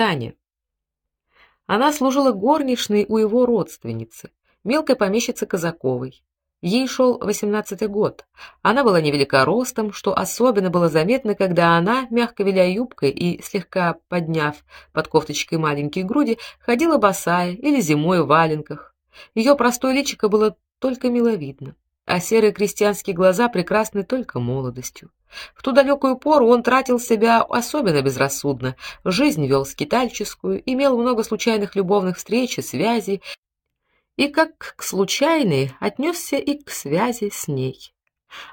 Таня. Она служила горничной у его родственницы, мелкой помещицы Казаковой. Ей шел восемнадцатый год. Она была невелика ростом, что особенно было заметно, когда она, мягко виляя юбкой и слегка подняв под кофточкой маленькие груди, ходила босая или зимой в валенках. Ее простое личико было только миловидно, а серые крестьянские глаза прекрасны только молодостью. В ту далекую пору он тратил себя особенно безрассудно, жизнь вел скитальческую, имел много случайных любовных встреч и связей, и как к случайной отнесся и к связи с ней.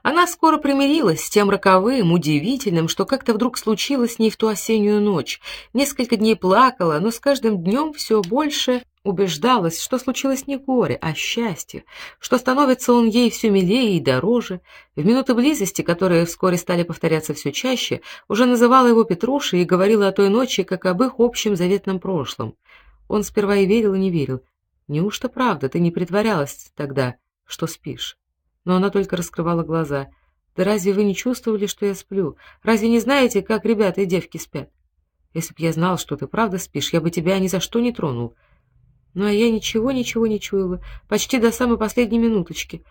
Она скоро примирилась с тем роковым, удивительным, что как-то вдруг случилось с ней в ту осеннюю ночь. Несколько дней плакала, но с каждым днем все больше убеждалась, что случилось не горе, а счастье, что становится он ей все милее и дороже. В минуты близости, которые вскоре стали повторяться все чаще, уже называла его Петрушей и говорила о той ночи, как об их общем заветном прошлом. Он сперва и верил, и не верил. Неужто правда ты не притворялась тогда, что спишь? Но она только раскрывала глаза. Да разве вы не чувствовали, что я сплю? Разве не знаете, как ребята и девки спят? Если б я знал, что ты правда спишь, я бы тебя ни за что не тронул. Ну а я ничего, ничего не чуяла, почти до самой последней минуточки.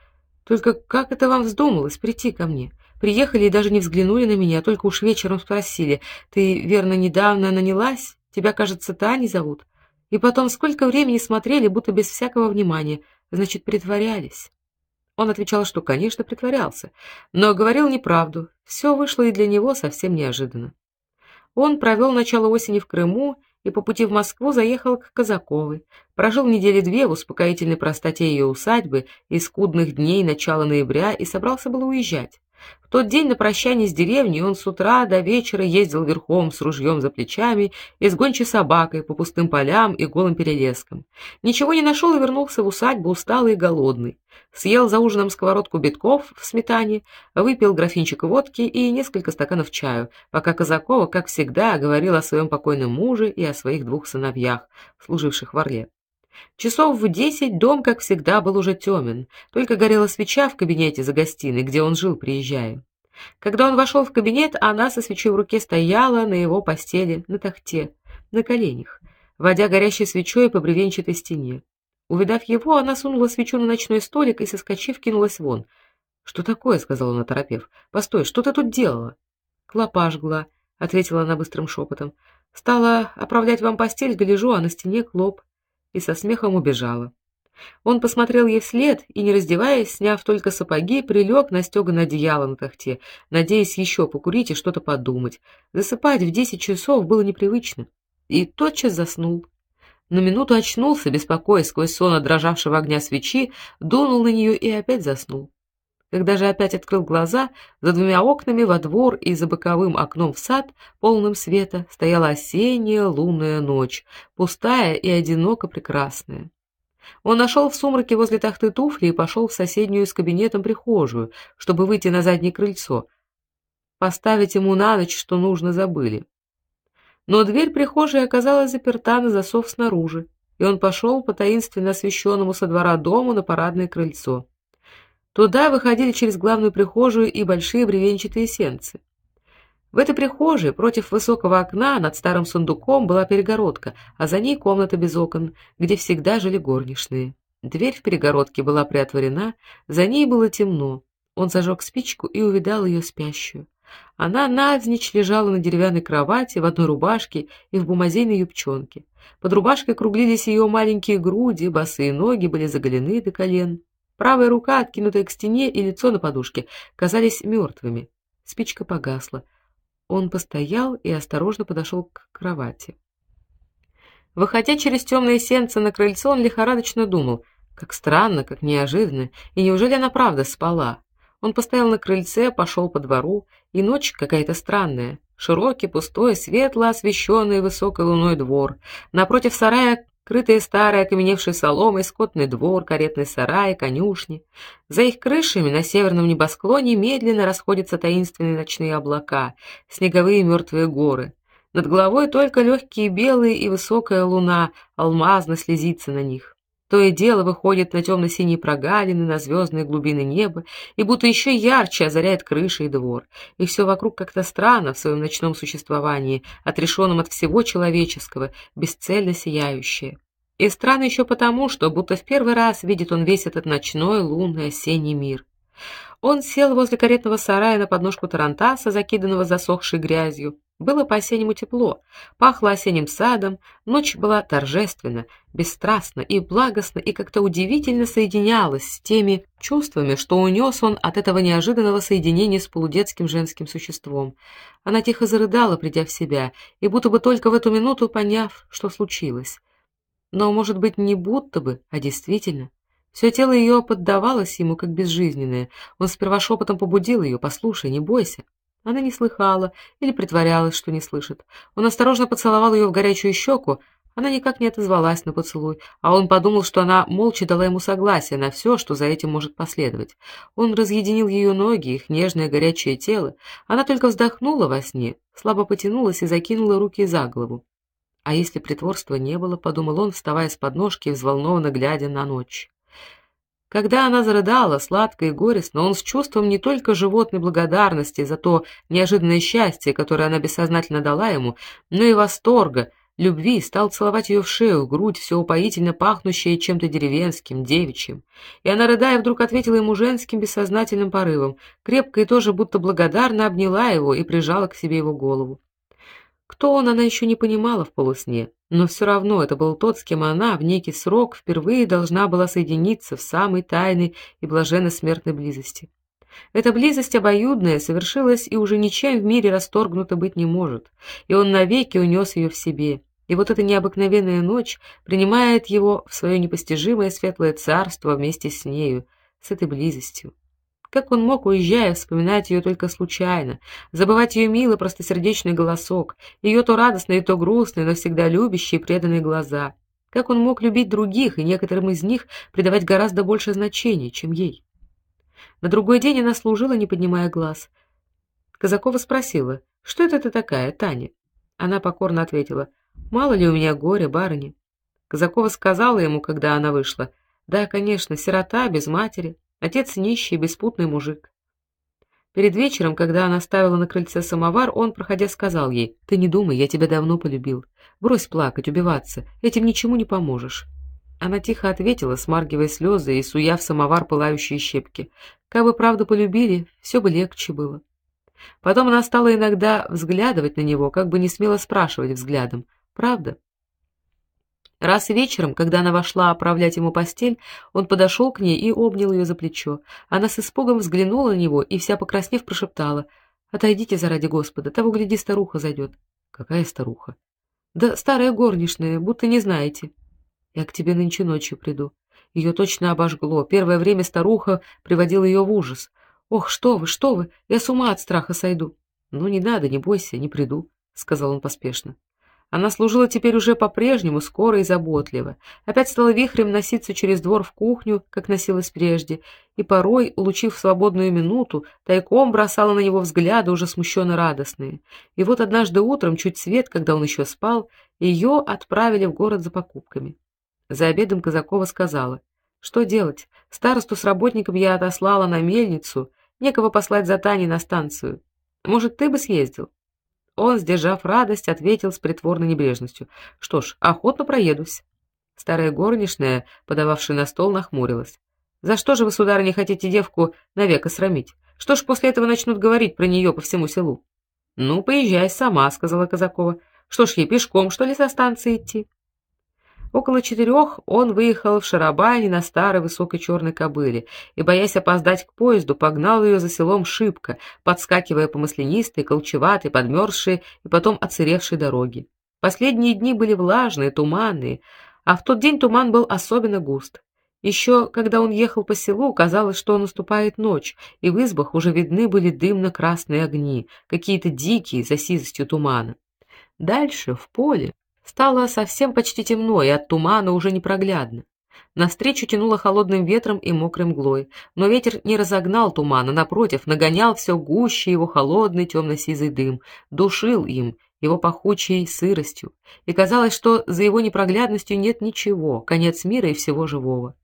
Только как это вам вздумалось прийти ко мне? Приехали и даже не взглянули на меня, только уж вечером спросили: "Ты верно недавно нанялась? Тебя, кажется, Таней зовут?" И потом сколько времени смотрели, будто без всякого внимания, значит, притворялись. Он отвечал, что, конечно, притворялся, но говорил неправду. Все вышло и для него совсем неожиданно. Он провел начало осени в Крыму и по пути в Москву заехал к Казаковой. Прожил недели две в успокоительной простоте ее усадьбы и скудных дней начала ноября и собрался было уезжать. В тот день на прощание с деревней он с утра до вечера ездил верхом с ружьем за плечами и с гончей собакой по пустым полям и голым перелескам. Ничего не нашел и вернулся в усадьбу усталый и голодный. Съел за ужином сковородку битков в сметане, выпил графинчик водки и несколько стаканов чаю, пока Казакова, как всегда, говорила о своем покойном муже и о своих двух сыновьях, служивших в Орле. Часов в десять дом, как всегда, был уже темен, только горела свеча в кабинете за гостиной, где он жил, приезжая. Когда он вошел в кабинет, она со свечой в руке стояла на его постели, на тахте, на коленях, водя горящей свечой по бревенчатой стене. Увидав его, она сунула свечу на ночной столик и, соскочив, кинулась вон. "Что такое?" сказала она, торопев. "Постой, что ты тут делала?" "Клопа жгла", ответила она быстрым шепотом. "Стала оправлять вам постель, гляжу, а на стене клоп" и со смехом убежала. Он посмотрел ей вслед и, не раздеваясь, сняв только сапоги, прилег на стёганое одеяло на тахте, надеясь еще покурить и что-то подумать. Засыпать в десять часов было непривычно, и тотчас заснул. На минуту очнулся, беспокоясь сквозь сон от дрожавшего огня свечи, дунул на нее и опять заснул. Когда же опять открыл глаза, за двумя окнами во двор и за боковым окном в сад, полным света, стояла осенняя лунная ночь, пустая и одиноко прекрасная. Он нашел в сумраке возле тахты туфли и пошел в соседнюю с кабинетом прихожую, чтобы выйти на заднее крыльцо. Поставить ему на ночь, что нужно, забыли. Но дверь прихожей оказалась заперта на засов снаружи, и он пошел по таинственно освещенному со двора дому на парадное крыльцо. Туда выходили через главную прихожую и большие бревенчатые сенцы. В этой прихожей против высокого окна над старым сундуком была перегородка, а за ней комната без окон, где всегда жили горничные. Дверь в перегородке была приотворена, за ней было темно. Он зажег спичку и увидал ее спящую. Она навзничь лежала на деревянной кровати в одной рубашке и в бумазейной юбчонке. Под рубашкой круглились ее маленькие груди, босые ноги были заголены до колен. Правая рука, откинутая к стене, и лицо на подушке казались мертвыми. Спичка погасла. Он постоял и осторожно подошел к кровати. Выходя через темные сенцы на крыльцо, он лихорадочно думал: как странно, как неожиданно, и неужели она правда спала? Он постоял на крыльце, пошел по двору, и ночь какая-то странная. Широкий, пустой, светло освещенный высокой луной двор. Напротив сарая крытые старой окаменевшей соломой, скотный двор, каретный сарай, конюшни. За их крышами на северном небосклоне медленно расходятся таинственные ночные облака, снеговые мертвые горы. Над головой только легкие белые и высокая луна алмазно слезится на них. То и дело выходит на темно синие прогалины, на звездные глубины неба, и будто еще ярче озаряет крыши и двор. И все вокруг как-то странно в своем ночном существовании, отрешенном от всего человеческого, бесцельно сияющее. И странно еще потому, что будто в первый раз видит он весь этот ночной лунный осенний мир. Он сел возле каретного сарая на подножку тарантаса, закиданного засохшей грязью. Было по-осеннему тепло, пахло осенним садом, ночь была торжественна, бесстрастна и благостна и как-то удивительно соединялась с теми чувствами, что унес он от этого неожиданного соединения с полудетским женским существом. Она тихо зарыдала, придя в себя, и будто бы только в эту минуту поняв, что случилось. Но, может быть, не будто бы, а действительно. Все тело ее поддавалось ему как безжизненное. Он сперва шепотом побудил ее: "Послушай, не бойся". Она не слыхала или притворялась, что не слышит. Он осторожно поцеловал ее в горячую щеку, она никак не отозвалась на поцелуй, а он подумал, что она молча дала ему согласие на все, что за этим может последовать. Он разъединил ее ноги, их нежное горячее тело. Она только вздохнула во сне, слабо потянулась и закинула руки за голову. А если притворства не было, подумал он, вставая с подножки и взволнованно глядя на ночь. Когда она зарыдала, сладко и горестно, он с чувством не только животной благодарности за то неожиданное счастье, которое она бессознательно дала ему, но и восторга, любви, стал целовать ее в шею, грудь, все упоительно пахнущее чем-то деревенским, девичьим. И она, рыдая, вдруг ответила ему женским бессознательным порывом, крепко и тоже будто благодарно обняла его и прижала к себе его голову. Кто он, она еще не понимала в полусне, но все равно это был тот, с кем она в некий срок впервые должна была соединиться в самой тайной и блаженной смертной близости. Эта близость обоюдная совершилась и уже ничем в мире расторгнута быть не может, и он навеки унес ее в себе. И вот эта необыкновенная ночь принимает его в свое непостижимое светлое царство вместе с нею, с этой близостью. Как он мог, уезжая, вспоминать ее только случайно, забывать ее милый простосердечный голосок, ее то радостные, то грустные, но всегда любящие и преданные глаза? Как он мог любить других и некоторым из них придавать гораздо больше значения, чем ей? На другой день она служила, не поднимая глаз. Казакова спросила: "Что это ты такая, Таня?" Она покорно ответила: "Мало ли у меня горя, барыня". Казакова сказала ему, когда она вышла: "Да, конечно, сирота без матери". Отец нищий, беспутный мужик. Перед вечером, когда она ставила на крыльце самовар, он, проходя, сказал ей: "Ты не думай, я тебя давно полюбил. Брось плакать, убиваться, этим ничему не поможешь". Она тихо ответила, смаргивая слезы и суя в самовар пылающие щепки: "Как бы правда полюбили, все бы легче было". Потом она стала иногда взглядывать на него, как бы не смело спрашивать взглядом: "Правда?" Раз вечером, когда она вошла оправлять ему постель, он подошел к ней и обнял ее за плечо. Она с испугом взглянула на него и вся покраснев прошептала: "Отойдите заради Господа, того гляди старуха зайдет». "Какая старуха?" "Да старая горничная, будто не знаете. Я к тебе нынче ночью приду". Ее точно обожгло. Первое время старуха приводила ее в ужас. "Ох, что вы, что вы? Я с ума от страха сойду". "Ну не надо, не бойся, не приду", сказал он поспешно. Она служила теперь уже по-прежнему скоро и заботливо. Опять стала вихрем носиться через двор в кухню, как носилась прежде, и порой, улучив свободную минуту, тайком бросала на него взгляды уже смущенно радостные. И вот однажды утром, чуть свет, когда он еще спал, ее отправили в город за покупками. За обедом Казакова сказала: "Что делать? Старосту с работником я отослала на мельницу, некого послать за Таней на станцию. Может, ты бы съездил?" Он, сдержав радость, ответил с притворной небрежностью: "Что ж, охотно проедусь". Старая горничная, подававшая на стол, нахмурилась. "За что же вы, сударыня, хотите девку навек осрамить? Что ж после этого начнут говорить про нее по всему селу?" "Ну, поезжай сама", сказала Казакова. "Что ж ей пешком, что ли, со станции идти?" Около четырех он выехал в Шарабане на старой высокой черной кобыле и, боясь опоздать к поезду, погнал ее за селом шибко, подскакивая по маслянистой, колчеватой, подмерзшей и потом оцеревшей дороге. Последние дни были влажные, туманные, а в тот день туман был особенно густ. Еще, когда он ехал по селу, казалось, что наступает ночь, и в избах уже видны были дымно-красные огни, какие-то дикие за сизостью тумана. Дальше, в поле, Стало совсем почти темно, и от тумана уже непроглядно. Навстречу тянуло холодным ветром и мокрой мглой, но ветер не разогнал тумана, напротив, нагонял все гуще его холодный темно-сизый дым, душил им, его пахучей сыростью, и казалось, что за его непроглядностью нет ничего, конец мира и всего живого.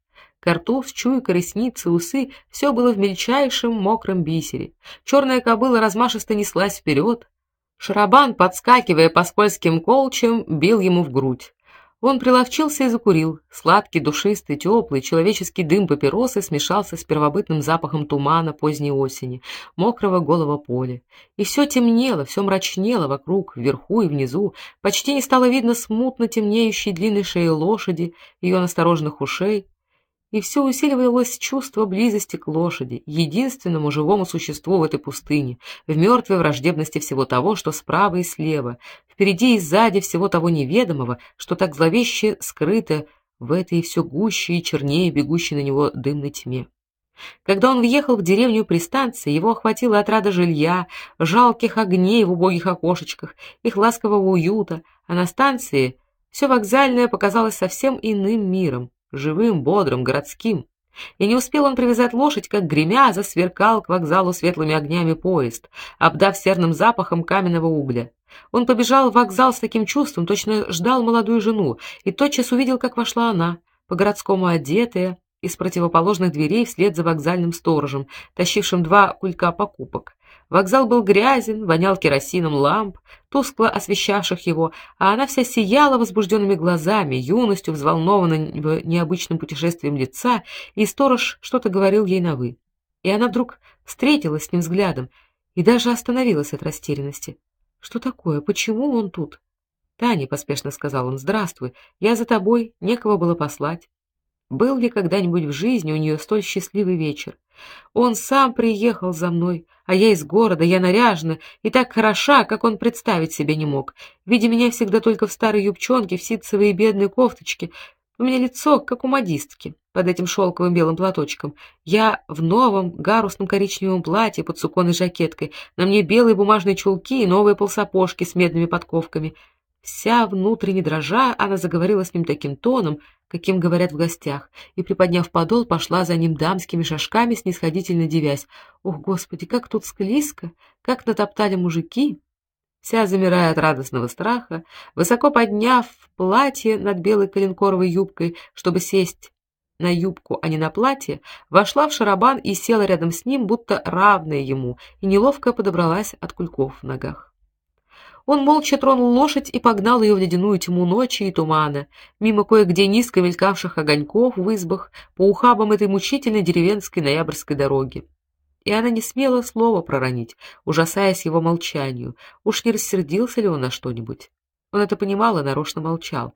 Картуз, чуйка, ресницы, усы все было в мельчайшем мокром бисере. Черная кобыла размашисто неслась вперед. Шарабан, подскакивая по скользким колчам, бил ему в грудь. Он приловчился и закурил. Сладкий, душистый, теплый, человеческий дым папиросы смешался с первобытным запахом тумана поздней осени, мокрого голого поля. И все темнело, все мрачнело вокруг, вверху и внизу. Почти не стало видно смутно темнеющей длинной шеи лошади, ее настороженных ушей, и все усиливалось чувство близости к лошади, единственному живому существу в этой пустыне, в мертвой враждебности всего того, что справа и слева, впереди и сзади всего того неведомого, что так зловеще скрыто в этой все гуще и чернее бегущей на него дымной тьме. Когда он въехал в деревню при станции, его охватила отрада жилья, жалких огней в убогих окошечках, их ласкового уюта, а на станции все вокзальное показалось совсем иным миром, живым, бодрым, городским. И не успел он привязать лошадь, как гремя засверкал к вокзалу светлыми огнями поезд, обдав серным запахом каменного угля. Он побежал в вокзал с таким чувством, точно ждал молодую жену, и тотчас увидел, как вошла она, по-городскому одетая, из противоположных дверей вслед за вокзальным сторожем, тащившим два кулька покупок. Вокзал был грязен, вонял керосином ламп, тускло освещавших его, а она вся сияла возбужденными глазами, юностью, взволнованного необычным путешествием лица, и сторож что-то говорил ей на вы. И она вдруг встретилась с ним взглядом и даже остановилась от растерянности. Что такое? Почему он тут? Таня поспешно сказал он: "Здравствуй. Я за тобой, некого было послать". Был ли когда-нибудь в жизни у нее столь счастливый вечер? Он сам приехал за мной, а я из города, я наряжена и так хороша, как он представить себе не мог. Видя меня всегда только в старой юбчонке, в ситцевой бедной кофточке, у меня лицо как у модистки под этим шелковым белым платочком. Я в новом гарусном коричневом платье под суконной жакеткой, на мне белые бумажные чулки и новые полсапожки с медными подковками. Вся внутренне дрожа, она заговорила с ним таким тоном, каким говорят в гостях, и приподняв подол, пошла за ним дамскими шажками, снисходительно девясь: "Ох, господи, как тут склизко, как натоптали мужики!" Вся замирая от радостного страха, высоко подняв платье над белой коленкоровой юбкой, чтобы сесть на юбку, а не на платье, вошла в шарабан и села рядом с ним, будто равная ему, и неловко подобралась от кульков в ногах. Он молча тронул лошадь и погнал ее в ледяную тьму ночи и тумана, мимо кое-где низко мелькавших огоньков в избах, по ухабам этой мучительной деревенской ноябрьской дороги. И она не смела слова проронить, ужасаясь его молчанию. Уж не рассердился ли он на что-нибудь? Он это понимал и нарочно молчал,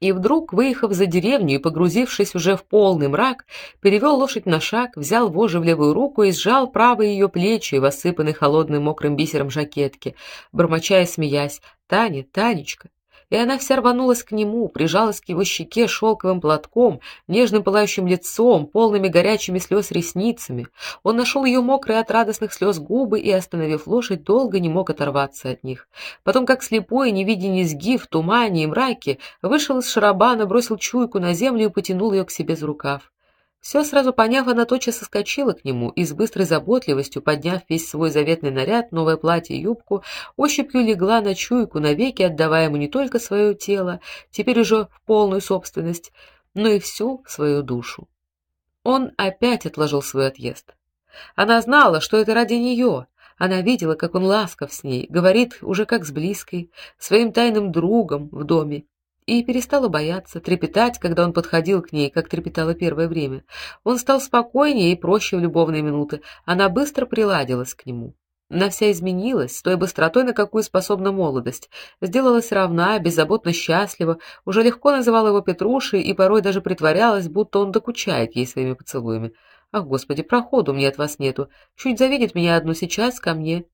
и вдруг, выехав за деревню и погрузившись уже в полный мрак, перевел лошадь на шаг, взял вожжи в левую руку и сжал правые ее плечи, в холодным мокрым бисером жакетки, бормоча и смеясь: "Таня, Танечка, и она вся рванулась к нему, прижалась к его щеке шелковым платком, нежным пылающим лицом, полными горячими слез ресницами. Он нашел ее мокрые от радостных слез губы и, остановив лошадь, долго не мог оторваться от них. Потом, как слепой, не видя низги в тумане и мраке, вышел из шарабана, бросил чуйку на землю и потянул ее к себе за рукав. Все сразу поняв, она тотчас соскочила к нему и с быстрой заботливостью, подняв весь свой заветный наряд, новое платье и юбку, ощупью легла на чуйку, навеки отдавая ему не только свое тело, теперь уже в полную собственность, но и всю свою душу. Он опять отложил свой отъезд. Она знала, что это ради нее. Она видела, как он ласков с ней, говорит уже как с близкой, своим тайным другом в доме, и перестала бояться, трепетать, когда он подходил к ней, как трепетала первое время. Он стал спокойнее и проще в любовные минуты. Она быстро приладилась к нему. Она вся изменилась, с той быстротой, на какую способна молодость. Сделалась равна, беззаботно счастлива, уже легко называла его Петрушей и порой даже притворялась, будто он докучает ей своими поцелуями. Ах, господи, проходу мне от вас нету. Чуть завидит меня одну сейчас ко мне,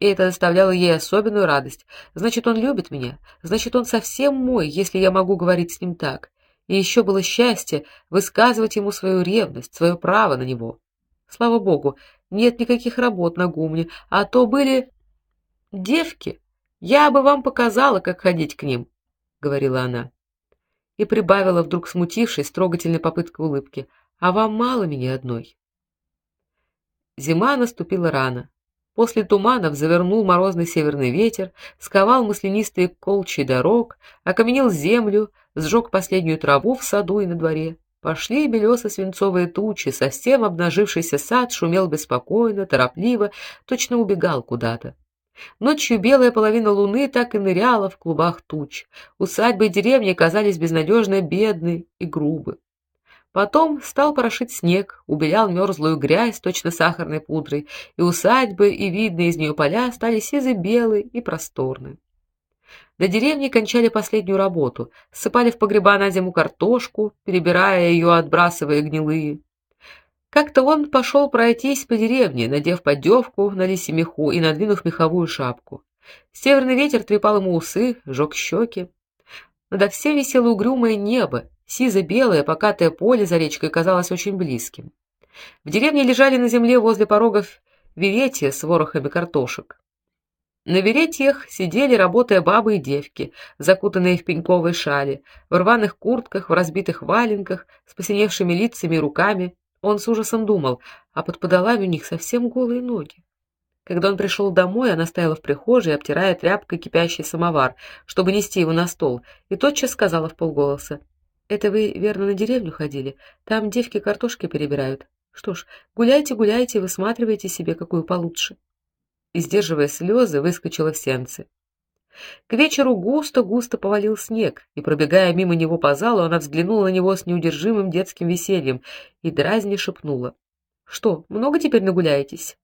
и это доставляло ей особенную радость. Значит, он любит меня. Значит, он совсем мой, если я могу говорить с ним так. И еще было счастье высказывать ему свою ревность, свое право на него. Слава богу, нет никаких работ на гумне, а то были девки. Я бы вам показала, как ходить к ним, говорила она. И прибавила вдруг смутившись трогательной попыткой улыбки: "А вам мало меня одной?" Зима наступила рано. После туманов завернул морозный северный ветер, сковал маслянистые колчи дорог, окаменил землю, сжег последнюю траву в саду и на дворе. Пошли белесо-свинцовые тучи, совсем обнажившийся сад шумел беспокойно, торопливо, точно убегал куда-то. Ночью белая половина луны так и ныряла в клубах туч. Усадьбы и деревни казались безнадежно бедны и грубы. Потом стал порошить снег, убелял мерзлую грязь точно сахарной пудрой, и усадьбы и видные из нее поля стали сизо-белые и просторные. До деревни кончали последнюю работу, сыпали в погреба на зиму картошку, перебирая ее, отбрасывая гнилые. Как-то он пошел пройтись по деревне, надев поддевку на лисе меху и надвинув меховую шапку. Северный ветер трепал ему усы, жег щеки. Над всем висело угрюмое небо, Сизо-белое покатое поле за речкой казалось очень близким. В деревне лежали на земле возле порогов веретья с ворохами картошек. На веретьях сидели, работая бабы и девки, закутанные в пеньковые шали, в рваных куртках, в разбитых валенках, с посиневшими лицами и руками. Он с ужасом думал, а под подолами у них совсем голые ноги. Когда он пришел домой, она стояла в прихожей, обтирая тряпкой кипящий самовар, чтобы нести его на стол, и тотчас сказала в полголоса: это вы верно на деревню ходили? Там девки картошки перебирают. Что ж, гуляйте, гуляйте, высматривайте себе какую получше. И сдерживая слезы, выскочила в сенцы. К вечеру густо-густо повалил снег, и пробегая мимо него по залу, она взглянула на него с неудержимым детским весельем и дразня шепнула: "Что, много теперь нагуляетесь?"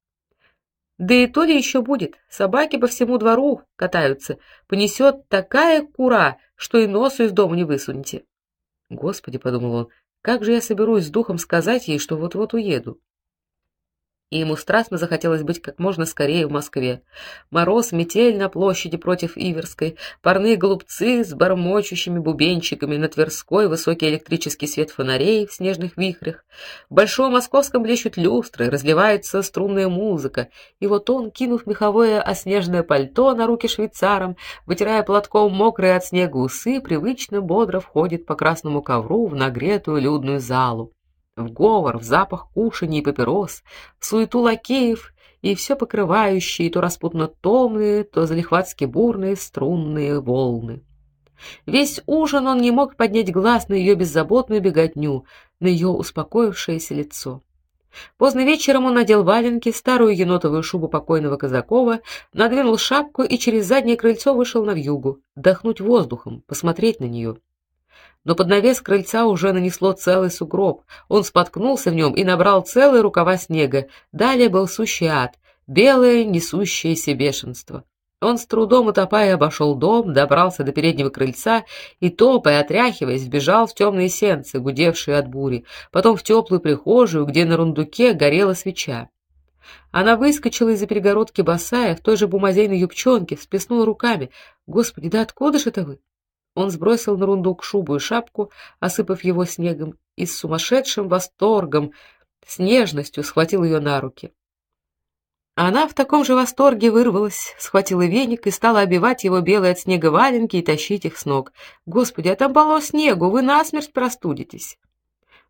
Да и то ли еще будет. Собаки по всему двору катаются, понесет такая кура, что и носу из дома не высунете. Господи, подумал он, как же я соберусь с духом сказать ей, что вот-вот уеду? И ему страстно захотелось быть как можно скорее в Москве. Мороз, метель на площади против Иверской, парные голубцы с бормочущими бубенчиками на Тверской, высокий электрический свет фонарей в снежных вихрях. В большом московском блещут люстры, разливается струнная музыка, и вот он, кинув меховое оснежное пальто на руки швейцарам, вытирая платком мокрые от снега усы, привычно бодро входит по красному ковру в нагретую людную залу в говор, в запах кушаний и папирос, в суету лакеев и все покрывающие то распутно томные, то залихватски бурные струнные волны. Весь ужин он не мог поднять глаз на ее беззаботную беготню, на ее успокоившееся лицо. Поздно вечером он надел валенки, старую енотовую шубу покойного Казакова, надвинул шапку и через заднее крыльцо вышел на вьюгу, вдохнуть воздухом, посмотреть на нее но под навес крыльца уже нанесло целый сугроб. Он споткнулся в нем и набрал целые рукава снега. Далее был сущий ад, белое несущееся бешенство. Он с трудом утопая обошел дом, добрался до переднего крыльца и топая, отряхиваясь, бежал в темные сенцы, гудевшие от бури, потом в теплую прихожую, где на рундуке горела свеча. Она выскочила из-за перегородки босая, в той же бумазейной юбчонке, всплеснула руками. Господи, да откуда же это вы? Он сбросил на рундук шубу и шапку, осыпав его снегом, и с сумасшедшим восторгом, с нежностью схватил ее на руки. Она в таком же восторге вырвалась, схватила веник и стала обивать его белые от снега валенки и тащить их с ног. Господи, а там полно снегу, вы насмерть простудитесь.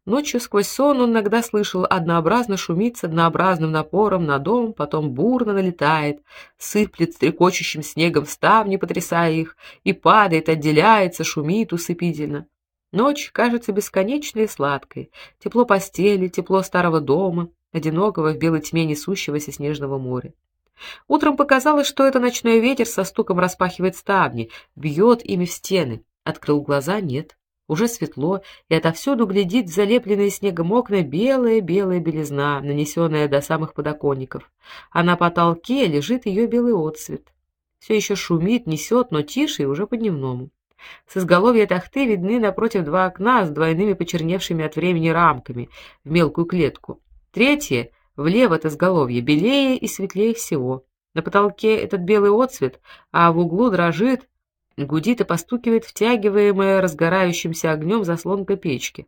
Ночью сквозь сон он иногда слышал однообразно шумит с однообразным напором на дом, потом бурно налетает, сыплет стрекочущим снегом ставни, потрясая их, и падает, отделяется, шумит усыпительно. Ночь кажется бесконечной и сладкой. Тепло постели, тепло старого дома, одинокого в белой тьме несущегося снежного моря. Утром показалось, что это ночной ветер со стуком распахивает ставни, бьет ими в стены. Открыл глаза нет. Уже светло, и отовсюду глядит в залепленные снегом окна белая-белая белизна, нанесенная до самых подоконников, а на потолке лежит ее белый отсвет. Все еще шумит, несет, но тише и уже по-дневному. С изголовья тахты видны напротив два окна с двойными почерневшими от времени рамками в мелкую клетку. Третье, влево от изголовья, белее и светлее всего. На потолке этот белый отсвет, а в углу дрожит Гудит и постукивает втягиваемая разгорающимся огнем заслонка печки.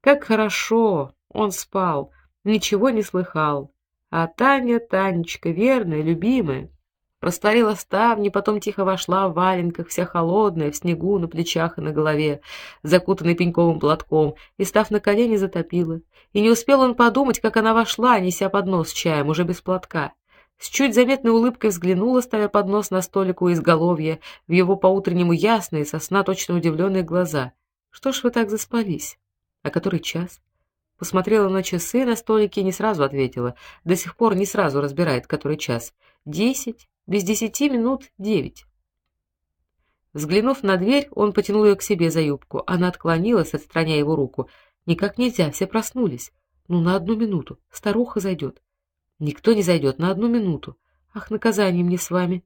Как хорошо! Он спал, ничего не слыхал. А Таня, Танечка, верная, любимая, растворила ставни, потом тихо вошла в валенках, вся холодная, в снегу на плечах и на голове, закутанной пеньковым платком, и, став на колени, затопила. И не успел он подумать, как она вошла, неся поднос с чаем, уже без платка. С чуть заметной улыбкой взглянула, ставя поднос на столик у изголовья, в его по-утреннему ясные, со сна точно удивленные глаза. Что ж вы так заспались? А который час? Посмотрела на часы на столике и не сразу ответила. До сих пор не сразу разбирает, который час. Десять, без десяти минут девять. Взглянув на дверь, он потянул ее к себе за юбку. Она отклонилась, отстраняя его руку. Никак нельзя, все проснулись. Ну на одну минуту. Старуха зайдет. Никто не зайдет на одну минуту. Ах, наказание мне с вами.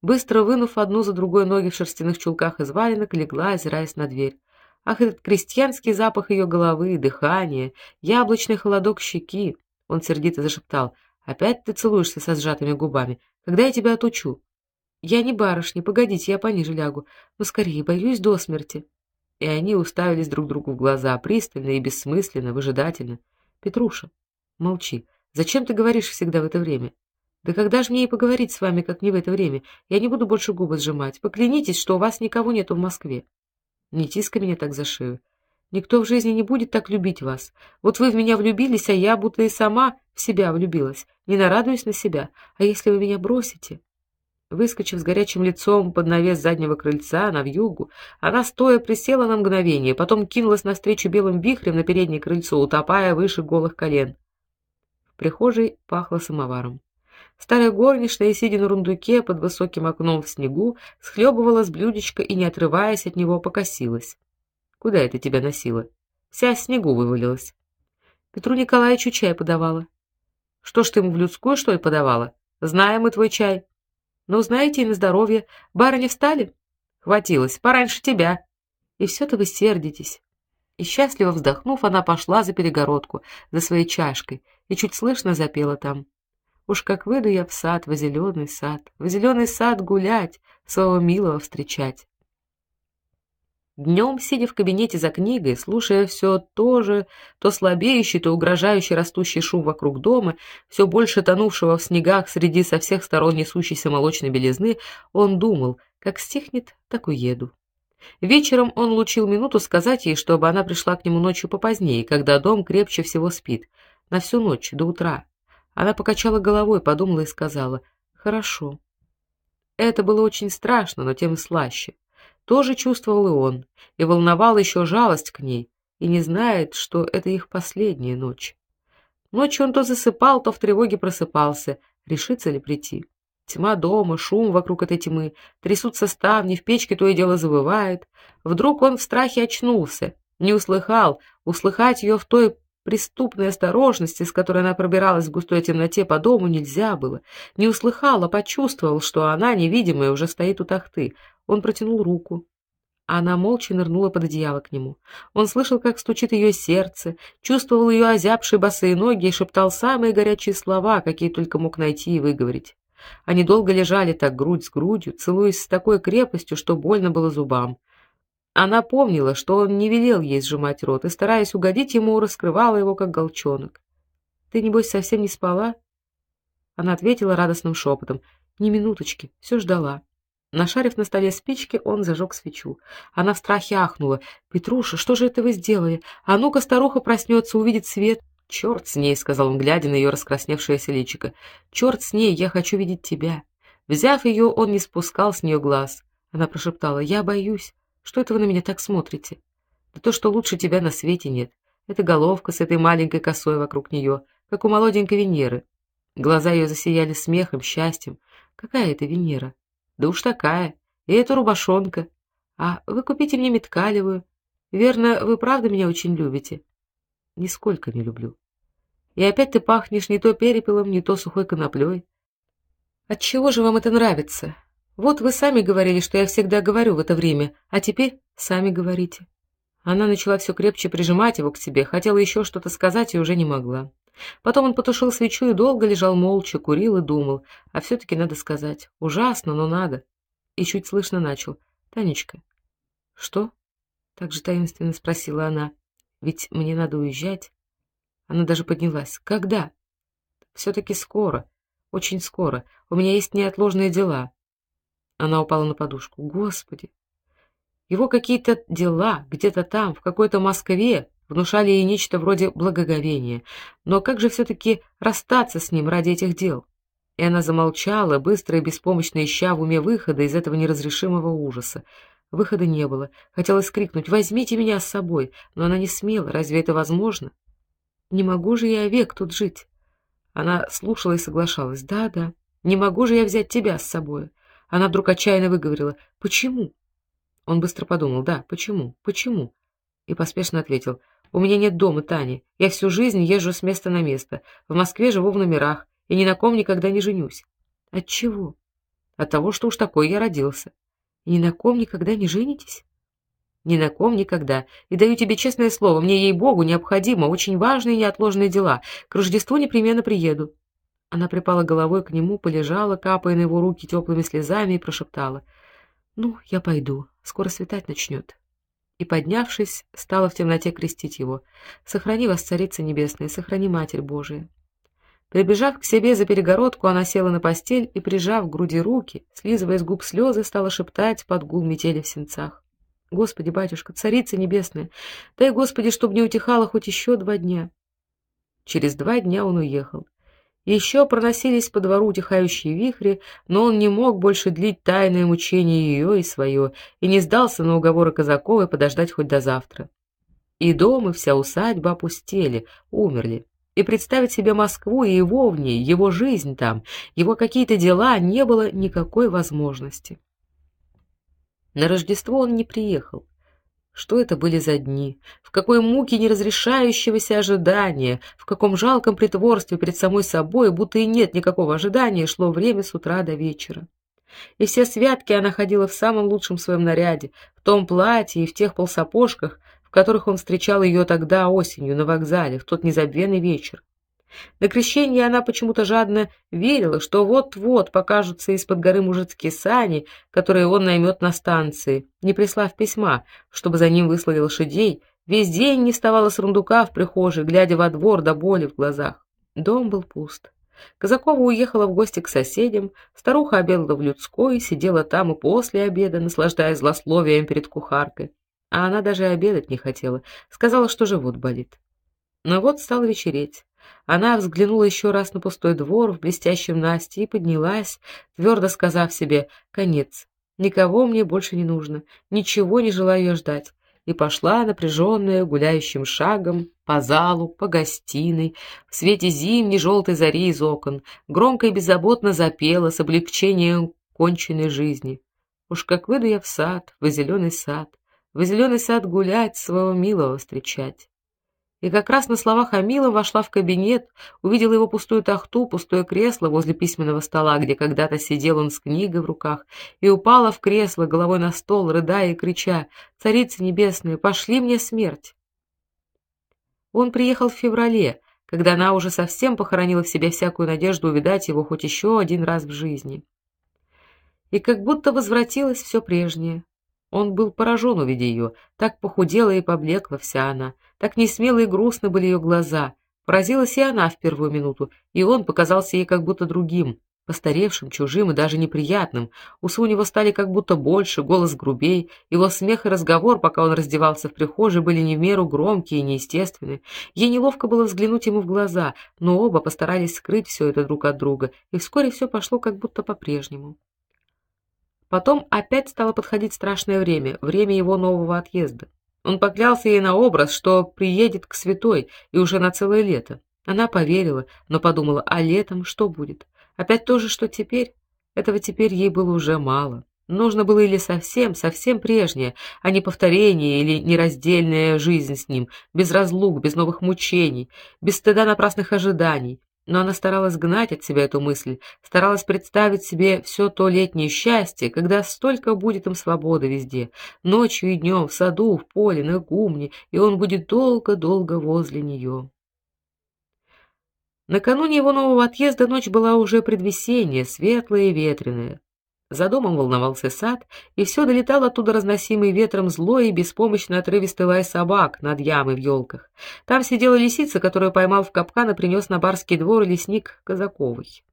Быстро вынув одну за другой ноги в шерстяных чулках из валенок, легла, озираясь на дверь. Ах, этот крестьянский запах ее головы, дыхание, яблочный холодок щеки. Он сердито зашептал: "Опять ты целуешься со сжатыми губами. Когда я тебя отучу?" "Я не барышня, погодите, я пониже лягу. Но скорее, боюсь до смерти." И они уставились друг другу в глаза, пристально и бессмысленно, выжидательно. "Петруша, молчи. Зачем ты говоришь всегда в это время?" Да когда же мне и поговорить с вами, как не в это время? Я не буду больше губы сжимать. Поклянитесь, что у вас никого нет в Москве. Не тискай меня так за шею. Никто в жизни не будет так любить вас. Вот вы в меня влюбились, а я будто и сама в себя влюбилась. Не нарадуюсь на себя. А если вы меня бросите? Выскочив с горячим лицом под навес заднего крыльца на вьюгу, она стоя присела на мгновение, потом кинулась навстречу белым вихрем на переднее крыльцо, утопая выше голых колен. Прихожей пахло самоваром. Старая горничная, сидя на рундуке под высоким окном в снегу, схлебывала с блюдечка и, не отрываясь от него, покосилась. Куда это тебя носило? Вся в снегу вывалилась. Петру Николаевичу чай подавала. Что ж ты ему в людскую, что ли, подавала? Знаем мы твой чай. Ну, знаете, и на здоровье. Барыни встали? Хватилось, пораньше тебя. И все то вы сердитесь. И счастливо вздохнув, она пошла за перегородку, за своей чашкой, и чуть слышно запела там. Уж как выйду я в сад, в зеленый сад, в зеленый сад гулять, своего милого встречать. Днем, сидя в кабинете за книгой, слушая все то же, то слабеющий, то угрожающий растущий шум вокруг дома, все больше тонувшего в снегах среди со всех сторон несущейся молочной белизны, он думал: как стихнет, так уеду. Вечером он лучил минуту сказать ей, чтобы она пришла к нему ночью попозднее, когда дом крепче всего спит, на всю ночь до утра. Она покачала головой, подумала и сказала: "Хорошо". Это было очень страшно, но тем и слаще. Тоже чувствовал и он, и волновал еще жалость к ней, и не знает, что это их последняя ночь. Ночью он то засыпал, то в тревоге просыпался, решится ли прийти. Тьма дома, шум вокруг этой тьмы, трясутся ставни, в печке то и дело завывает. Вдруг он в страхе очнулся, не услыхал, услыхать ее в той преступной осторожности, с которой она пробиралась в густой темноте по дому, нельзя было. Не услыхал, а почувствовал, что она, невидимая, уже стоит у тахты. Он протянул руку. Она молча нырнула под одеяло к нему. Он слышал, как стучит ее сердце, чувствовал ее озябшие босые ноги и шептал самые горячие слова, какие только мог найти и выговорить. Они долго лежали так грудь с грудью, целуясь с такой крепостью, что больно было зубам. Она помнила, что он не велел ей сжимать рот, и стараясь угодить ему, раскрывала его как голчонок. Ты небось совсем не спала? Она ответила радостным шепотом. Ни минуточки, все ждала. Нашарив на столе спички, он зажег свечу. Она в страхе ахнула: "Петруша, что же это вы сделали? А ну-ка старуха проснется, увидит свет". «Черт с ней", сказал он, глядя на ее раскрасневшееся личико. "Черт с ней, я хочу видеть тебя". Взяв ее, он не спускал с нее глаз. Она прошептала: "Я боюсь". Что это вы на меня так смотрите? Да то, что лучше тебя на свете нет. Это головка с этой маленькой косой вокруг нее, как у молоденькой Венеры. Глаза ее засияли смехом, счастьем. Какая это Венера? Да уж такая. И эта рубашонка. А вы купите мне меткалевую. Верно, вы правда меня очень любите? Нисколько не люблю. И опять ты пахнешь не то перепелом, не то сухой коноплей. Отчего же вам это нравится? Вот вы сами говорили, что я всегда говорю в это время, а теперь сами говорите. Она начала все крепче прижимать его к себе, хотела еще что-то сказать и уже не могла. Потом он потушил свечу и долго лежал молча, курил и думал, а все таки надо сказать. Ужасно, но надо. И чуть слышно начал: "Танечка". "Что?" так же таинственно спросила она. "Ведь мне надо уезжать". Она даже поднялась. "Когда?" все таки скоро, очень скоро. У меня есть неотложные дела". Она упала на подушку. Господи. Его какие-то дела где-то там, в какой-то Москве, внушали ей нечто вроде благоговения. Но как же все таки расстаться с ним ради этих дел? И она замолчала, быстро и беспомощно ища в уме выхода из этого неразрешимого ужаса. Выхода не было. Хотелось крикнуть: "Возьмите меня с собой", но она не смела. Разве это возможно? Не могу же я век тут жить. Она слушала и соглашалась. Да, да. Не могу же я взять тебя с собой. Она вдруг отчаянно выговорила: "Почему?" Он быстро подумал: "Да, почему? Почему?" И поспешно ответил: "У меня нет дома, Таня. Я всю жизнь езжу с места на место. В Москве живу в номерах и ни на ком никогда не женюсь. От чего? От того, что уж такой я родился. Ни на ком никогда не женитесь? Ни на ком никогда. И даю тебе честное слово, мне ей-богу необходимо очень важные и неотложные дела. К Рождеству непременно приеду. Она припала головой к нему, полежала, капая на его руки теплыми слезами и прошептала: "Ну, я пойду. Скоро светать начнет». И поднявшись, стала в темноте крестить его: "Сохрани вас, царица небесная, сохрани Матерь Божия". Прибежав к себе за перегородку, она села на постель и, прижав к груди руки, слизывая с губ слезы, стала шептать под гул метели в сенцах: "Господи, батюшка, царица небесная, дай, Господи, чтоб не утихало хоть еще два дня". Через два дня он уехал. Еще проносились по двору утихающие вихри, но он не мог больше длить тайное мучение ее и свое, и не сдался на уговоры Казаковой подождать хоть до завтра. И дом, и вся усадьба опустели, умерли и представить себе Москву и его в ней, его жизнь там, его какие-то дела не было никакой возможности. На Рождество он не приехал. Что это были за дни? В какой муке неразрешающегося ожидания, в каком жалком притворстве перед самой собой, будто и нет никакого ожидания, шло время с утра до вечера. И все святки она ходила в самом лучшем своем наряде, в том платье и в тех полсапожках, которых он встречал ее тогда осенью на вокзале в тот незабвенный вечер. На крещение она почему-то жадно верила, что вот-вот покажутся из-под горы мужицкие сани, которые он наймет на станции, не прислав письма, чтобы за ним выслали лошадей. Весь день не вставала с рундука в прихожей, глядя во двор до боли в глазах. Дом был пуст. Казакова уехала в гости к соседям, старуха обедала в людской, сидела там и после обеда, наслаждаясь злословием перед кухаркой а она даже обедать не хотела, сказала, что живот болит. Но вот стало вечереть. Она взглянула еще раз на пустой двор в блестящем Насте и поднялась, твердо сказав себе: "Конец. Никого мне больше не нужно, ничего не желаю ждать". И пошла напряженная гуляющим шагом по залу, по гостиной, в свете зимней желтой зари из окон, громко и беззаботно запела с облегчением конченной жизни. Уж как выйду я в сад, в зеленый сад, в зеленый сад гулять, своего милого встречать. И как раз на словах Амила вошла в кабинет, увидела его пустую тахту, пустое кресло возле письменного стола, где когда-то сидел он с книгой в руках, и упала в кресло головой на стол, рыдая и крича: "Царица небесная, пошли мне смерть!" Он приехал в феврале, когда она уже совсем похоронила в себе всякую надежду увидать его хоть еще один раз в жизни. И как будто возвратилось все прежнее. Он был поражен, увидя ее. Так похудела и поблекла вся она, так несмело и грустно были ее глаза. Поразилась и она в первую минуту, и он показался ей как будто другим, постаревшим, чужим и даже неприятным. Усы у него стали как будто больше, голос грубей, его смех и разговор, пока он раздевался в прихожей, были не в меру громкие и неестественные. Ей неловко было взглянуть ему в глаза, но оба постарались скрыть все это друг от друга, и вскоре все пошло как будто по-прежнему. Потом опять стало подходить страшное время, время его нового отъезда. Он поклялся ей на образ, что приедет к святой и уже на целое лето. Она поверила, но подумала: "А летом что будет? Опять то же, что теперь?" Этого теперь ей было уже мало. Нужно было или совсем, совсем прежнее, а не повторение или нераздельная жизнь с ним, без разлук, без новых мучений, без стыда напрасных ожиданий, но она старалась гнать от себя эту мысль, старалась представить себе все то летнее счастье, когда столько будет им свободы везде, ночью и днем, в саду, в поле, на гумне, и он будет долго-долго возле нее. Накануне его нового отъезда ночь была уже предвесенняя, светлая и ветреная. За домом волновался сад, и все долетало оттуда разносимый ветром злой и беспомощно отрывистый лай собак над ямой в елках. Там сидела лисица, которую поймал в капкан и принес на барский двор лесник Казаковый.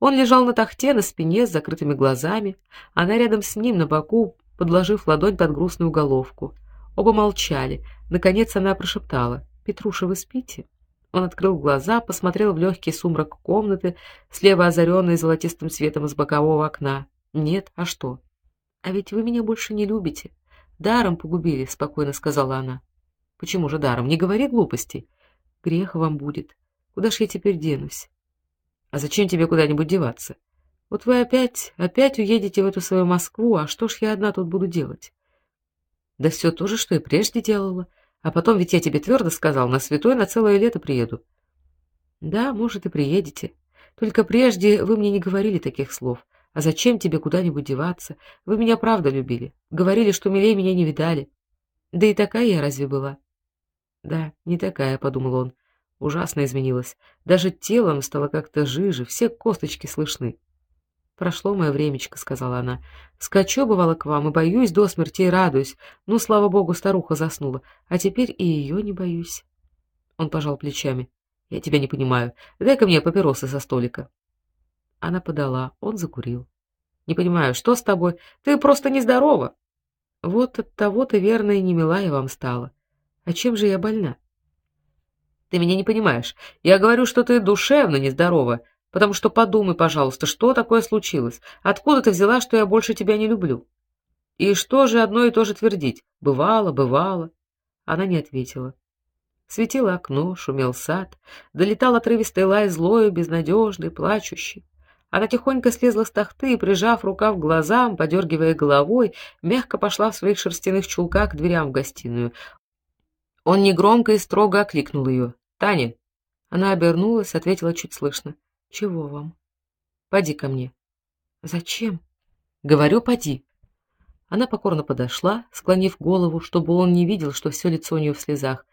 Он лежал на тахте на спине с закрытыми глазами, она рядом с ним на боку, подложив ладонь под грустную головку. Оба молчали. Наконец она прошептала: "Петруша, вы спите?" Он открыл глаза, посмотрел в легкий сумрак комнаты, слева озаренной золотистым светом из бокового окна. Нет, а что? А ведь вы меня больше не любите. Даром погубили, спокойно сказала она. Почему же даром? Не говори глупостей. Грех вам будет. Куда ж я теперь денусь? А зачем тебе куда-нибудь деваться? Вот вы опять, опять уедете в эту свою Москву, а что ж я одна тут буду делать? Да все то же, что и прежде делала. А потом ведь я тебе твердо сказал, на святой на целое лето приеду. Да, может, и приедете. Только прежде вы мне не говорили таких слов. А зачем тебе куда-нибудь деваться? Вы меня правда любили. Говорили, что милее меня не видали. Да и такая я разве была? Да, не такая, подумал он. Ужасно изменилась. Даже телом стало как-то жиже, все косточки слышны. Прошло мое времечко, сказала она. Скачу бывало к вам и боюсь до смерти и радуюсь. Ну, слава богу, старуха заснула, а теперь и ее не боюсь. Он пожал плечами. Я тебя не понимаю. Дай-ка мне папиросы со столика. Она подала, он закурил. Не понимаю, что с тобой? Ты просто нездорова. Вот от того ты верно и не милая вам стала. А чем же я больна? Ты меня не понимаешь. Я говорю, что ты душевно нездорова. Потому что подумай, пожалуйста, что такое случилось? Откуда ты взяла, что я больше тебя не люблю? И что же одно и то же твердить? Бывало, бывало. Она не ответила. Светило окно, шумел сад, долетал отрывистый лай злой, безнадежный, плачущий. Она тихонько слезла с тахты и, прижав рукав к глазам, подергивая головой, мягко пошла в своих шерстяных чулках к дверям в гостиную. Он негромко и строго окликнул ее. "Таня". Она обернулась, ответила чуть слышно: чего вам? Поди ко мне. Зачем? Говорю, поди. Она покорно подошла, склонив голову, чтобы он не видел, что все лицо у нее в слезах.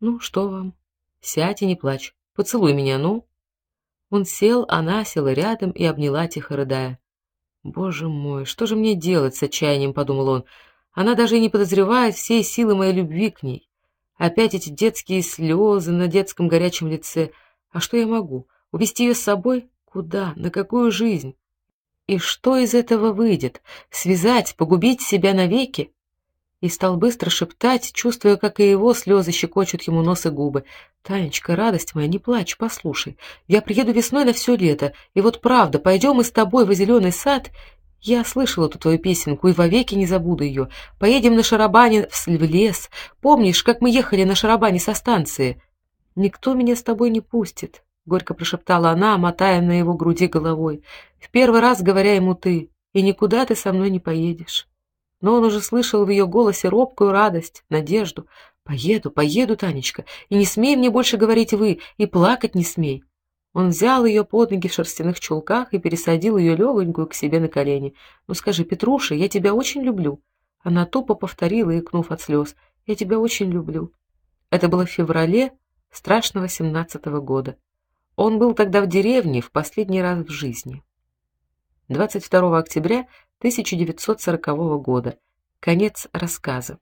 Ну, что вам? Сядь и не плачь. Поцелуй меня, ну. Он сел, она села рядом и обняла тихо рыдая. Боже мой, что же мне делать, с отчаянием подумал он. Она даже и не подозревает всей силы моей любви к ней. Опять эти детские слезы на детском горячем лице. А что я могу? Увести ее с собой? Куда? На какую жизнь? И что из этого выйдет? Связать, погубить себя навеки? И стал быстро шептать, чувствуя, как и его слезы щекочут ему нос и губы. Танечка, радость моя, не плачь, послушай. Я приеду весной на все лето, и вот правда, пойдем мы с тобой в зеленый сад. Я слышала эту твою песенку и вовеки не забуду ее. Поедем на шарабане в лес. Помнишь, как мы ехали на шарабане со станции? Никто меня с тобой не пустит горько прошептала она, мотая на его груди головой. В первый раз говоря ему ты, и никуда ты со мной не поедешь. Но он уже слышал в ее голосе робкую радость, надежду. Поеду, поеду, Танечка, и не смей мне больше говорить вы, и плакать не смей. Он взял ее под ноги в шерстяных чулках и пересадил ее легонькую к себе на колени. Ну скажи, Петруша, я тебя очень люблю. Она тупо повторила, икнув от слез. Я тебя очень люблю. Это было в феврале страшного семнадцатого года. Он был тогда в деревне в последний раз в жизни. 22 октября 1940 года. Конец рассказа.